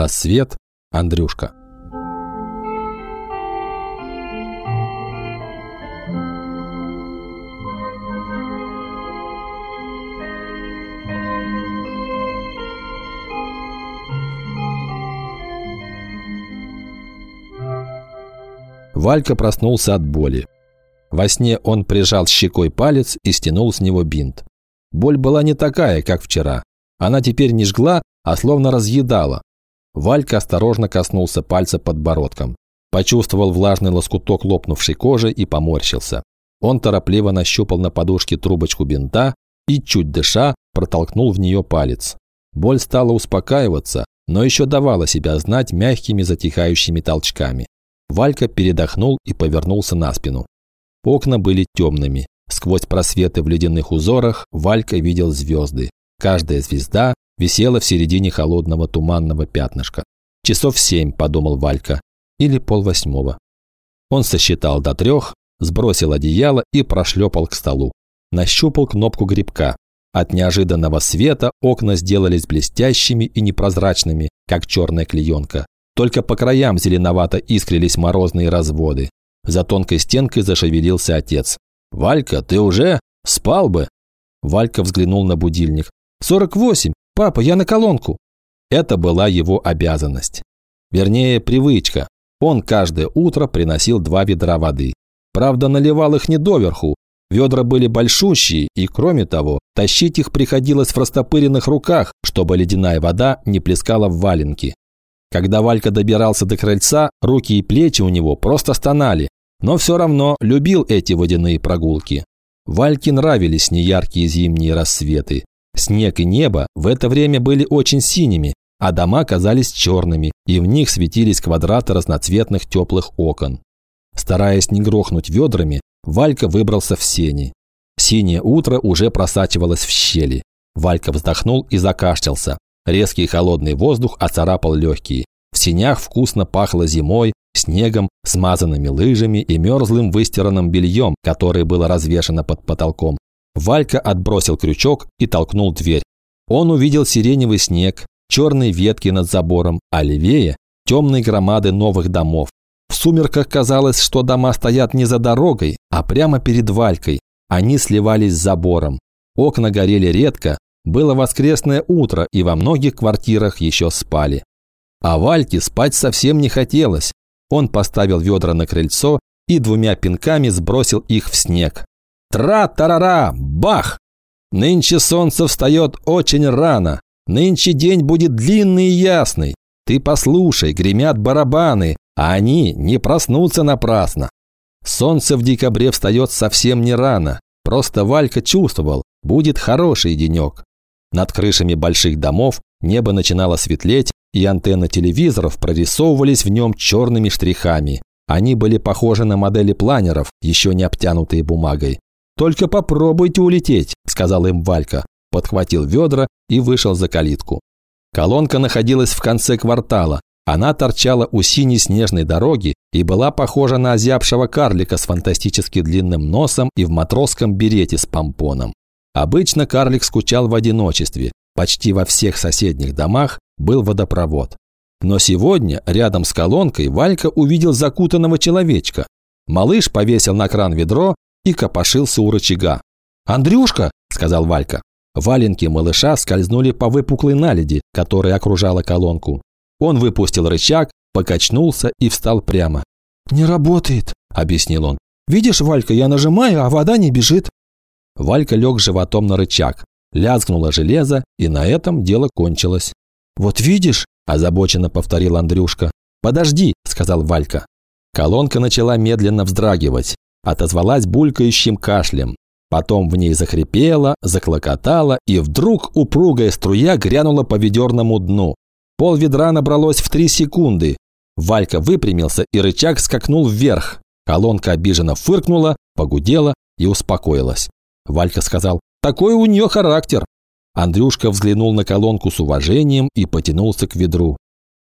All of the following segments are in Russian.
Рассвет. Андрюшка. Валька проснулся от боли. Во сне он прижал щекой палец и стянул с него бинт. Боль была не такая, как вчера. Она теперь не жгла, а словно разъедала. Валька осторожно коснулся пальца подбородком. Почувствовал влажный лоскуток лопнувшей кожи и поморщился. Он торопливо нащупал на подушке трубочку бинта и, чуть дыша, протолкнул в нее палец. Боль стала успокаиваться, но еще давала себя знать мягкими затихающими толчками. Валька передохнул и повернулся на спину. Окна были темными. Сквозь просветы в ледяных узорах Валька видел звезды. Каждая звезда висела в середине холодного туманного пятнышка. «Часов семь», – подумал Валька, – «или полвосьмого». Он сосчитал до трех, сбросил одеяло и прошлепал к столу. Нащупал кнопку грибка. От неожиданного света окна сделались блестящими и непрозрачными, как черная клеенка. Только по краям зеленовато искрились морозные разводы. За тонкой стенкой зашевелился отец. «Валька, ты уже? Спал бы!» Валька взглянул на будильник. «Сорок восемь! Папа, я на колонку!» Это была его обязанность. Вернее, привычка. Он каждое утро приносил два ведра воды. Правда, наливал их не доверху. Ведра были большущие, и, кроме того, тащить их приходилось в растопыренных руках, чтобы ледяная вода не плескала в валенки. Когда Валька добирался до крыльца, руки и плечи у него просто стонали, но все равно любил эти водяные прогулки. Вальке нравились неяркие зимние рассветы. Снег и небо в это время были очень синими, а дома казались черными, и в них светились квадраты разноцветных теплых окон. Стараясь не грохнуть ведрами, Валька выбрался в сени. Синее утро уже просачивалось в щели. Валька вздохнул и закашлялся. Резкий холодный воздух оцарапал легкие. В синях вкусно пахло зимой, снегом, смазанными лыжами и мерзлым выстиранным бельем, которое было развешено под потолком. Валька отбросил крючок и толкнул дверь. Он увидел сиреневый снег, черные ветки над забором, а левее – темные громады новых домов. В сумерках казалось, что дома стоят не за дорогой, а прямо перед Валькой. Они сливались с забором. Окна горели редко, было воскресное утро, и во многих квартирах еще спали. А Вальке спать совсем не хотелось. Он поставил ведра на крыльцо и двумя пинками сбросил их в снег. Тра-тарара! Бах! Нынче солнце встает очень рано. Нынче день будет длинный и ясный. Ты послушай, гремят барабаны, а они не проснутся напрасно. Солнце в декабре встает совсем не рано. Просто Валька чувствовал, будет хороший денек. Над крышами больших домов небо начинало светлеть, и антенны телевизоров прорисовывались в нем черными штрихами. Они были похожи на модели планеров, еще не обтянутые бумагой. «Только попробуйте улететь», – сказал им Валька. Подхватил ведра и вышел за калитку. Колонка находилась в конце квартала. Она торчала у синей снежной дороги и была похожа на озябшего карлика с фантастически длинным носом и в матросском берете с помпоном. Обычно карлик скучал в одиночестве. Почти во всех соседних домах был водопровод. Но сегодня рядом с колонкой Валька увидел закутанного человечка. Малыш повесил на кран ведро и копошился у рычага. «Андрюшка!» – сказал Валька. Валенки малыша скользнули по выпуклой наледи, которая окружала колонку. Он выпустил рычаг, покачнулся и встал прямо. «Не работает», – объяснил он. «Видишь, Валька, я нажимаю, а вода не бежит». Валька лег животом на рычаг. Лязгнуло железо, и на этом дело кончилось. «Вот видишь?» – озабоченно повторил Андрюшка. «Подожди», – сказал Валька. Колонка начала медленно вздрагивать. Отозвалась булькающим кашлем. Потом в ней захрипела, заклокотала, и вдруг упругая струя грянула по ведерному дну. Пол ведра набралось в три секунды. Валька выпрямился, и рычаг скакнул вверх. Колонка обиженно фыркнула, погудела и успокоилась. Валька сказал, такой у нее характер. Андрюшка взглянул на колонку с уважением и потянулся к ведру.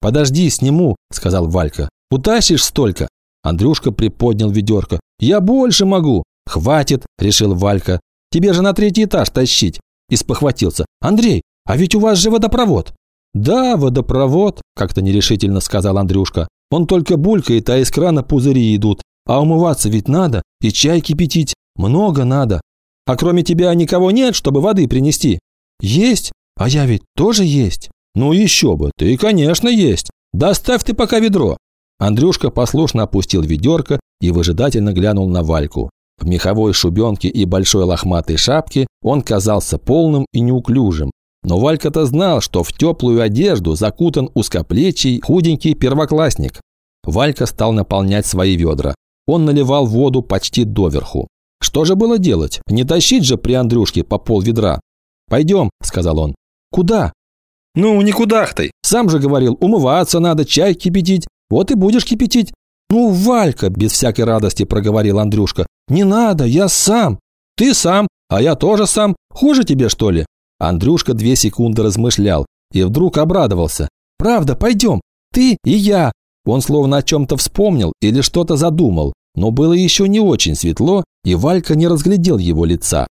«Подожди, сниму», – сказал Валька. «Утащишь столько?» Андрюшка приподнял ведерко. «Я больше могу!» «Хватит!» – решил Валька. «Тебе же на третий этаж тащить!» И спохватился. «Андрей, а ведь у вас же водопровод!» «Да, водопровод», – как-то нерешительно сказал Андрюшка. «Он только булькает, а из крана пузыри идут. А умываться ведь надо, и чай кипятить. Много надо. А кроме тебя никого нет, чтобы воды принести?» «Есть, а я ведь тоже есть». «Ну еще бы, ты, конечно, есть. Доставь ты пока ведро». Андрюшка послушно опустил ведерко и выжидательно глянул на Вальку. В меховой шубенке и большой лохматой шапке он казался полным и неуклюжим. Но Валька-то знал, что в теплую одежду закутан узкоплечий, худенький первоклассник. Валька стал наполнять свои ведра. Он наливал воду почти доверху. Что же было делать? Не тащить же при Андрюшке по пол ведра. «Пойдем», – сказал он. «Куда?» «Ну, никуда ты. Сам же говорил, умываться надо, чай кипятить. Вот и будешь кипятить». «Ну, Валька», – без всякой радости проговорил Андрюшка. «Не надо, я сам». «Ты сам, а я тоже сам. Хуже тебе, что ли?» Андрюшка две секунды размышлял и вдруг обрадовался. «Правда, пойдем. Ты и я». Он словно о чем-то вспомнил или что-то задумал, но было еще не очень светло, и Валька не разглядел его лица.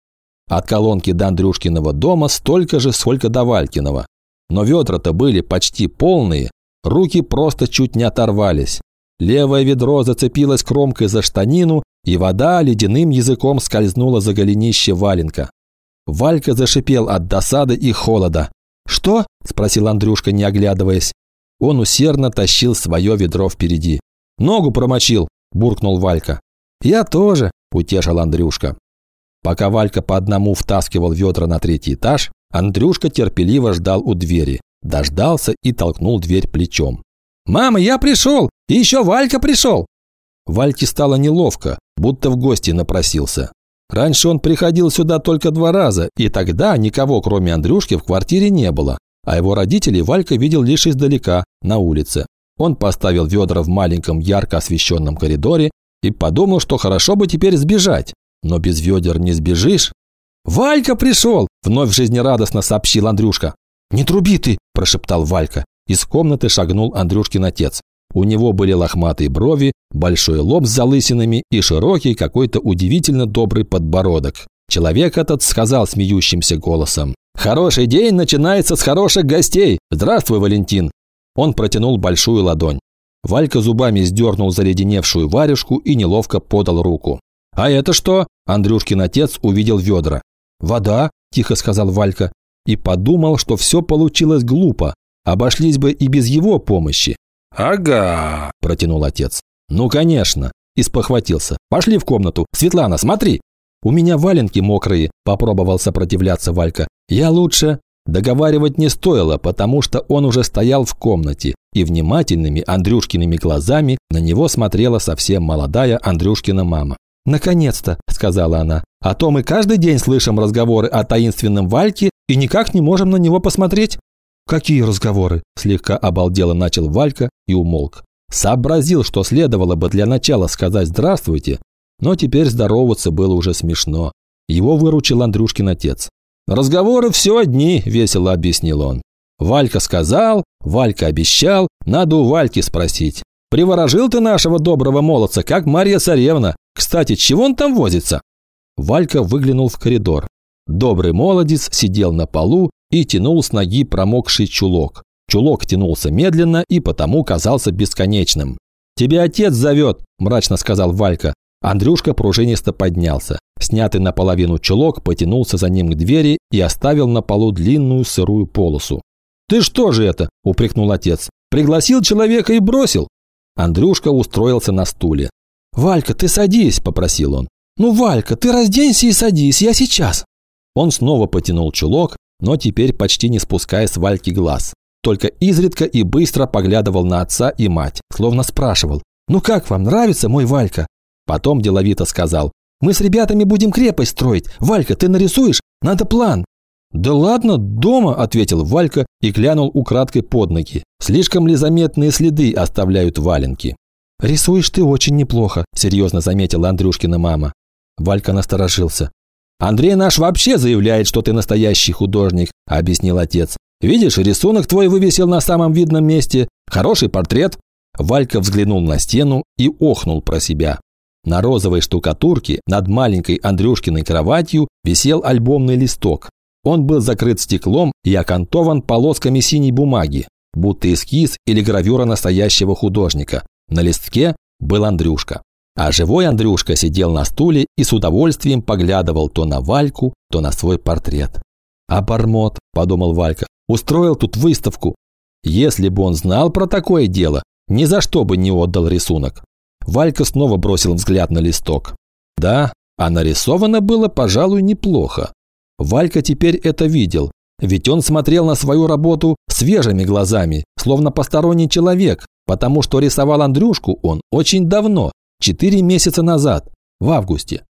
От колонки до Андрюшкиного дома столько же, сколько до Валькиного. Но ведра-то были почти полные, руки просто чуть не оторвались. Левое ведро зацепилось кромкой за штанину, и вода ледяным языком скользнула за голенище валенка. Валька зашипел от досады и холода. «Что?» – спросил Андрюшка, не оглядываясь. Он усердно тащил свое ведро впереди. «Ногу промочил!» – буркнул Валька. «Я тоже!» – утешил Андрюшка. Пока Валька по одному втаскивал ведра на третий этаж, Андрюшка терпеливо ждал у двери. Дождался и толкнул дверь плечом. «Мама, я пришел! И еще Валька пришел!» Вальке стало неловко, будто в гости напросился. Раньше он приходил сюда только два раза, и тогда никого, кроме Андрюшки, в квартире не было. А его родителей Валька видел лишь издалека, на улице. Он поставил ведра в маленьком ярко освещенном коридоре и подумал, что хорошо бы теперь сбежать. Но без ведер не сбежишь. «Валька пришел!» – вновь жизнерадостно сообщил Андрюшка. «Не труби ты!» – прошептал Валька. Из комнаты шагнул Андрюшкин отец. У него были лохматые брови, большой лоб с залысинами и широкий какой-то удивительно добрый подбородок. Человек этот сказал смеющимся голосом. «Хороший день начинается с хороших гостей! Здравствуй, Валентин!» Он протянул большую ладонь. Валька зубами сдернул заледеневшую варежку и неловко подал руку. «А это что?» Андрюшкин отец увидел ведра. «Вода», – тихо сказал Валька, и подумал, что все получилось глупо. Обошлись бы и без его помощи. «Ага», – протянул отец. «Ну, конечно», – и спохватился. «Пошли в комнату. Светлана, смотри!» «У меня валенки мокрые», – попробовал сопротивляться Валька. «Я лучше...» Договаривать не стоило, потому что он уже стоял в комнате, и внимательными Андрюшкиными глазами на него смотрела совсем молодая Андрюшкина мама. «Наконец-то», – сказала она. «А то мы каждый день слышим разговоры о таинственном Вальке и никак не можем на него посмотреть». «Какие разговоры?» – слегка обалдело начал Валька и умолк. Сообразил, что следовало бы для начала сказать «здравствуйте», но теперь здороваться было уже смешно. Его выручил Андрюшкин отец. «Разговоры все одни», – весело объяснил он. Валька сказал, Валька обещал, надо у Вальки спросить. Приворожил ты нашего доброго молодца, как Марья Царевна. Кстати, чего он там возится?» Валька выглянул в коридор. Добрый молодец сидел на полу и тянул с ноги промокший чулок. Чулок тянулся медленно и потому казался бесконечным. «Тебя отец зовет», – мрачно сказал Валька. Андрюшка пружинисто поднялся. Снятый наполовину чулок потянулся за ним к двери и оставил на полу длинную сырую полосу. «Ты что же это?» – упрекнул отец. «Пригласил человека и бросил?» Андрюшка устроился на стуле. «Валька, ты садись», – попросил он. «Ну, Валька, ты разденься и садись, я сейчас». Он снова потянул чулок, но теперь почти не спуская с Вальки глаз. Только изредка и быстро поглядывал на отца и мать, словно спрашивал. «Ну как вам, нравится мой Валька?» Потом деловито сказал. «Мы с ребятами будем крепость строить. Валька, ты нарисуешь? Надо план». «Да ладно, дома», – ответил Валька и глянул украдкой под ноги. «Слишком ли заметные следы оставляют валенки?» «Рисуешь ты очень неплохо», – серьезно заметила Андрюшкина мама. Валька насторожился. «Андрей наш вообще заявляет, что ты настоящий художник», – объяснил отец. «Видишь, рисунок твой вывесил на самом видном месте. Хороший портрет». Валька взглянул на стену и охнул про себя. На розовой штукатурке над маленькой Андрюшкиной кроватью висел альбомный листок. Он был закрыт стеклом и окантован полосками синей бумаги, будто эскиз или гравюра настоящего художника. На листке был Андрюшка. А живой Андрюшка сидел на стуле и с удовольствием поглядывал то на Вальку, то на свой портрет. «Обормот», – подумал Валька, – «устроил тут выставку. Если бы он знал про такое дело, ни за что бы не отдал рисунок». Валька снова бросил взгляд на листок. Да, а нарисовано было, пожалуй, неплохо. Валька теперь это видел, ведь он смотрел на свою работу свежими глазами, словно посторонний человек, потому что рисовал Андрюшку он очень давно, четыре месяца назад, в августе.